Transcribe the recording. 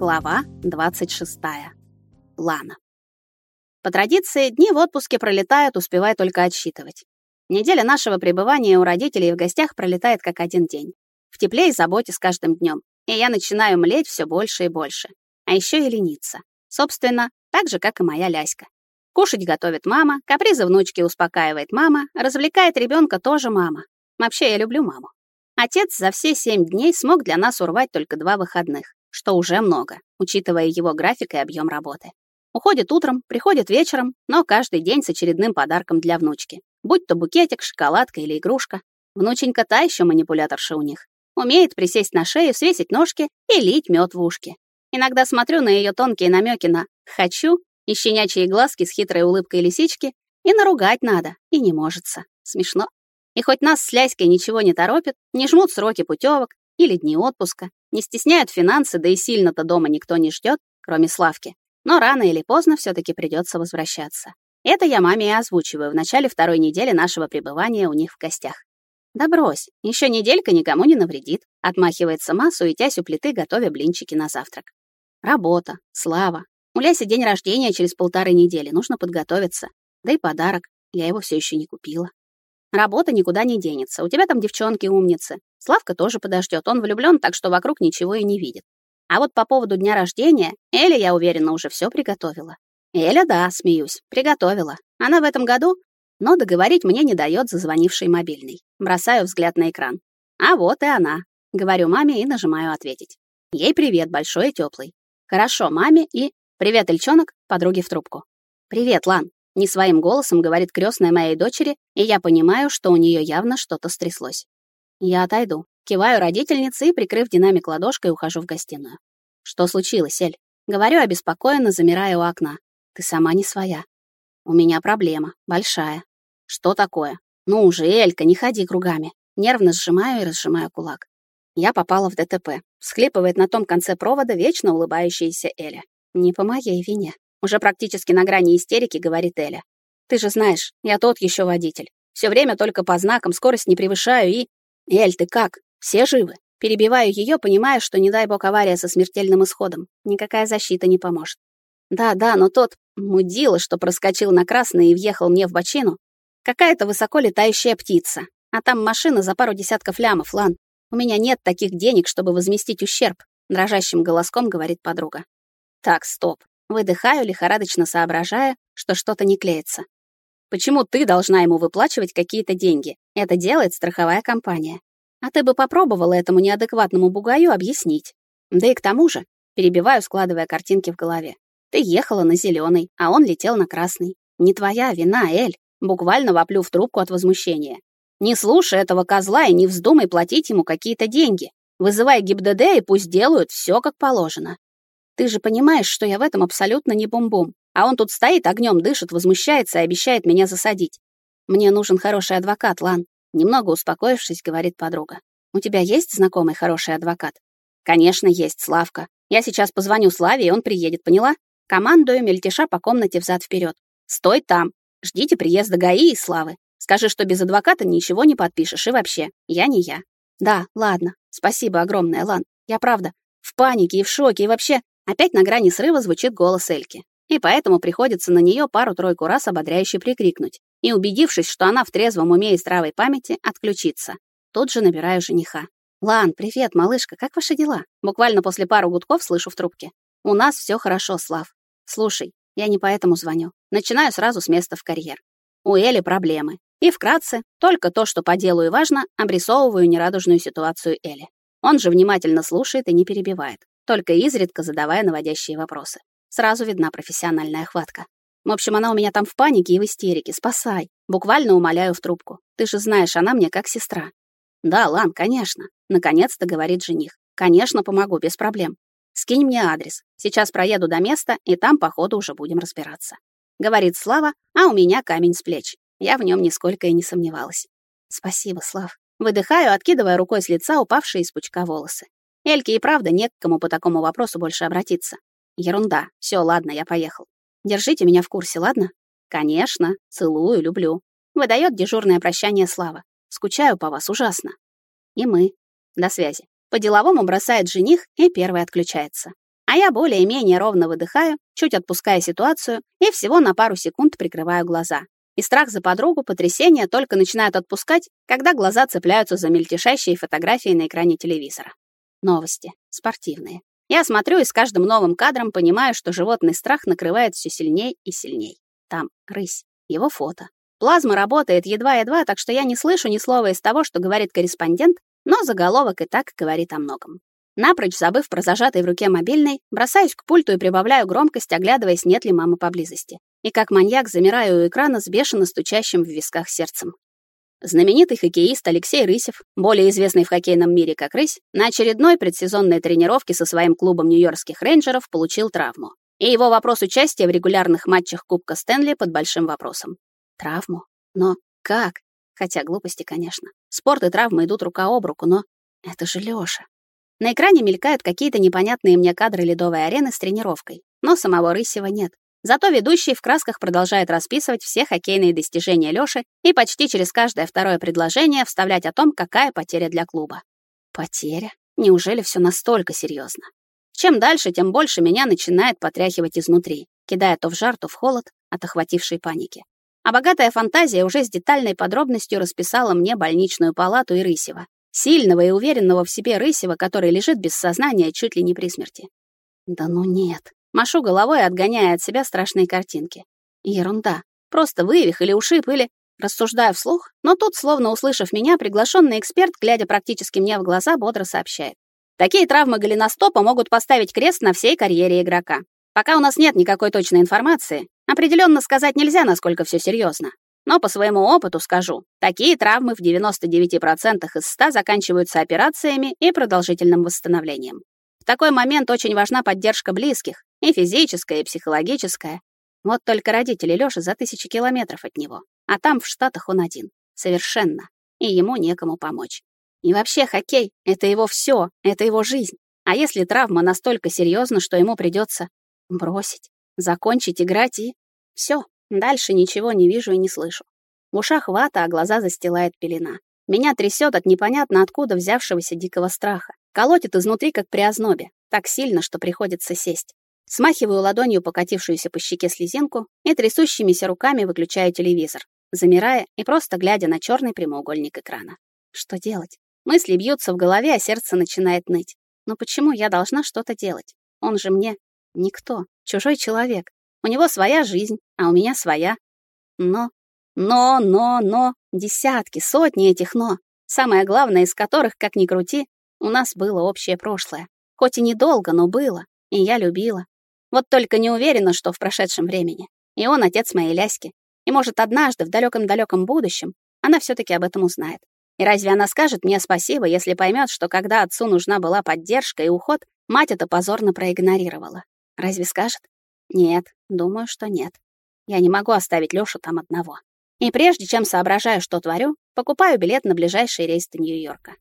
Глава 26. Лана. По традиции, дни в отпуске пролетают, успевая только отсчитывать. Неделя нашего пребывания у родителей в гостях пролетает как один день. В тепле и заботе с каждым днем. И я начинаю млеть все больше и больше. А еще и лениться. Собственно, так же, как и моя Ляська. Кушать готовит мама, капризы внучки успокаивает мама, развлекает ребенка тоже мама. Вообще, я люблю маму. Отец за все семь дней смог для нас урвать только два выходных что уже много, учитывая его график и объем работы. Уходит утром, приходит вечером, но каждый день с очередным подарком для внучки. Будь то букетик, шоколадка или игрушка. Внученька та еще манипуляторша у них. Умеет присесть на шею, свесить ножки и лить мед в ушки. Иногда смотрю на ее тонкие намеки на «хочу» и щенячьи глазки с хитрой улыбкой лисички, и наругать надо, и не можется. Смешно. И хоть нас с Ляськой ничего не торопит, не жмут сроки путевок или дни отпуска, не стесняют финансы, да и сильно-то дома никто не ждет, кроме Славки. Но рано или поздно все таки придется возвращаться. Это я маме и озвучиваю в начале второй недели нашего пребывания у них в гостях. «Да брось, еще неделька никому не навредит», — отмахивается ма, суетясь у плиты, готовя блинчики на завтрак. Работа, слава. У Ляси день рождения через полторы недели, нужно подготовиться. Да и подарок, я его все еще не купила. Работа никуда не денется, у тебя там девчонки умницы. Славка тоже подождет, он влюблен, так что вокруг ничего и не видит. А вот по поводу дня рождения, Эля, я уверена, уже все приготовила. Эля, да, смеюсь, приготовила. Она в этом году, но договорить мне не дает зазвонивший мобильный. Бросаю взгляд на экран. А вот и она. Говорю маме и нажимаю ответить. Ей привет, большой и теплый. Хорошо, маме и... Привет, Эльчонок, подруге в трубку. Привет, Лан. Не своим голосом говорит крестная моей дочери, и я понимаю, что у нее явно что-то стряслось. Я отойду. Киваю родительнице и, прикрыв динамик ладошкой, ухожу в гостиную. Что случилось, Эль? Говорю обеспокоенно, замирая у окна. Ты сама не своя. У меня проблема. Большая. Что такое? Ну уже, Элька, не ходи кругами. Нервно сжимаю и разжимаю кулак. Я попала в ДТП. Всхлипывает на том конце провода вечно улыбающаяся Эля. Не по моей вине. Уже практически на грани истерики говорит Эля. Ты же знаешь, я тот еще водитель. Все время только по знакам, скорость не превышаю и... «Эль, ты как? Все живы?» Перебиваю ее, понимая, что, не дай бог, авария со смертельным исходом. Никакая защита не поможет. Да, да, но тот мудила, что проскочил на красный и въехал мне в бочину, какая-то высоко летающая птица. А там машина за пару десятков лямов, Лан. У меня нет таких денег, чтобы возместить ущерб, дрожащим голоском говорит подруга. Так, стоп. Выдыхаю, лихорадочно соображая, что что-то не клеится. Почему ты должна ему выплачивать какие-то деньги? Это делает страховая компания. А ты бы попробовала этому неадекватному бугаю объяснить. Да и к тому же, перебиваю, складывая картинки в голове. Ты ехала на зеленый, а он летел на красный. Не твоя вина, Эль. Буквально воплю в трубку от возмущения. Не слушай этого козла и не вздумай платить ему какие-то деньги. Вызывай ГИБДД и пусть делают все как положено. Ты же понимаешь, что я в этом абсолютно не бум-бум. А он тут стоит, огнем дышит, возмущается и обещает меня засадить. Мне нужен хороший адвокат, Лан. Немного успокоившись, говорит подруга. У тебя есть знакомый хороший адвокат? Конечно, есть, Славка. Я сейчас позвоню Славе, и он приедет, поняла? Командую мельтеша по комнате взад вперед. Стой там. Ждите приезда ГАИ и Славы. Скажи, что без адвоката ничего не подпишешь, и вообще, я не я. Да, ладно. Спасибо огромное, Лан. Я правда в панике и в шоке, и вообще опять на грани срыва звучит голос Эльки и поэтому приходится на нее пару-тройку раз ободряюще прикрикнуть, и, убедившись, что она в трезвом уме и здравой памяти, отключиться. Тут же набираю жениха. «Лан, привет, малышка, как ваши дела?» Буквально после пару гудков слышу в трубке. «У нас все хорошо, Слав. Слушай, я не поэтому звоню. Начинаю сразу с места в карьер. У Эли проблемы. И вкратце, только то, что по делу и важно, обрисовываю нерадужную ситуацию Эли. Он же внимательно слушает и не перебивает, только изредка задавая наводящие вопросы. Сразу видна профессиональная хватка. В общем, она у меня там в панике и в истерике. Спасай. Буквально умоляю в трубку. Ты же знаешь, она мне как сестра. Да, Лан, конечно. Наконец-то говорит жених. Конечно, помогу, без проблем. Скинь мне адрес. Сейчас проеду до места, и там, по ходу, уже будем разбираться. Говорит Слава, а у меня камень с плеч. Я в нем нисколько и не сомневалась. Спасибо, Слав. Выдыхаю, откидывая рукой с лица упавшие из пучка волосы. Эльке и правда не к кому по такому вопросу больше обратиться. Ерунда. Все, ладно, я поехал. Держите меня в курсе, ладно? Конечно. Целую, люблю. Выдает дежурное прощание Слава. Скучаю по вас ужасно. И мы. До связи. По-деловому бросает жених и первый отключается. А я более-менее ровно выдыхаю, чуть отпуская ситуацию и всего на пару секунд прикрываю глаза. И страх за подругу, потрясение только начинают отпускать, когда глаза цепляются за мельтешащие фотографии на экране телевизора. Новости. Спортивные. Я смотрю и с каждым новым кадром понимаю, что животный страх накрывает все сильней и сильней. Там рысь. Его фото. Плазма работает едва-едва, так что я не слышу ни слова из того, что говорит корреспондент, но заголовок и так говорит о многом. Напрочь забыв про зажатый в руке мобильный, бросаюсь к пульту и прибавляю громкость, оглядываясь, нет ли мамы поблизости. И как маньяк замираю у экрана с бешено стучащим в висках сердцем. Знаменитый хоккеист Алексей Рысев, более известный в хоккейном мире как Рысь, на очередной предсезонной тренировке со своим клубом нью-йоркских рейнджеров получил травму. И его вопрос участия в регулярных матчах Кубка Стэнли под большим вопросом. Травму? Но как? Хотя глупости, конечно. Спорт и травмы идут рука об руку, но это же Лёша. На экране мелькают какие-то непонятные мне кадры ледовой арены с тренировкой, но самого Рысева нет. Зато ведущий в красках продолжает расписывать все хоккейные достижения Лёши и почти через каждое второе предложение вставлять о том, какая потеря для клуба. Потеря? Неужели все настолько серьезно? Чем дальше, тем больше меня начинает потряхивать изнутри, кидая то в жар, то в холод от охватившей паники. А богатая фантазия уже с детальной подробностью расписала мне больничную палату и Рысева, сильного и уверенного в себе Рысева, который лежит без сознания чуть ли не при смерти. Да ну нет. Машу головой, отгоняя от себя страшные картинки. Ерунда. Просто вывих или ушиб, или... Рассуждаю вслух, но тут, словно услышав меня, приглашенный эксперт, глядя практически мне в глаза, бодро сообщает. Такие травмы голеностопа могут поставить крест на всей карьере игрока. Пока у нас нет никакой точной информации, определенно сказать нельзя, насколько все серьезно. Но по своему опыту скажу, такие травмы в 99% из 100 заканчиваются операциями и продолжительным восстановлением. В такой момент очень важна поддержка близких, и физическая, и психологическая. Вот только родители Лёши за тысячи километров от него, а там в Штатах он один. Совершенно. И ему некому помочь. И вообще хоккей — это его все, это его жизнь. А если травма настолько серьезна, что ему придется бросить, закончить играть и... все, Дальше ничего не вижу и не слышу. В ушах вата, а глаза застилает пелена. Меня трясет от непонятно откуда взявшегося дикого страха. Колотит изнутри, как при ознобе. Так сильно, что приходится сесть. Смахиваю ладонью покатившуюся по щеке слезинку и трясущимися руками выключаю телевизор, замирая и просто глядя на черный прямоугольник экрана. Что делать? Мысли бьются в голове, а сердце начинает ныть. Но почему я должна что-то делать? Он же мне никто, чужой человек. У него своя жизнь, а у меня своя. Но, но, но, но, десятки, сотни этих «но», самое главное из которых, как ни крути, у нас было общее прошлое. Хоть и недолго, но было, и я любила. Вот только не уверена, что в прошедшем времени. И он отец моей Ляськи. И, может, однажды, в далеком-далеком будущем, она все таки об этом узнает. И разве она скажет мне спасибо, если поймет, что когда отцу нужна была поддержка и уход, мать это позорно проигнорировала? Разве скажет? Нет, думаю, что нет. Я не могу оставить Лёшу там одного. И прежде чем соображаю, что творю, покупаю билет на ближайший рейс до Нью-Йорка.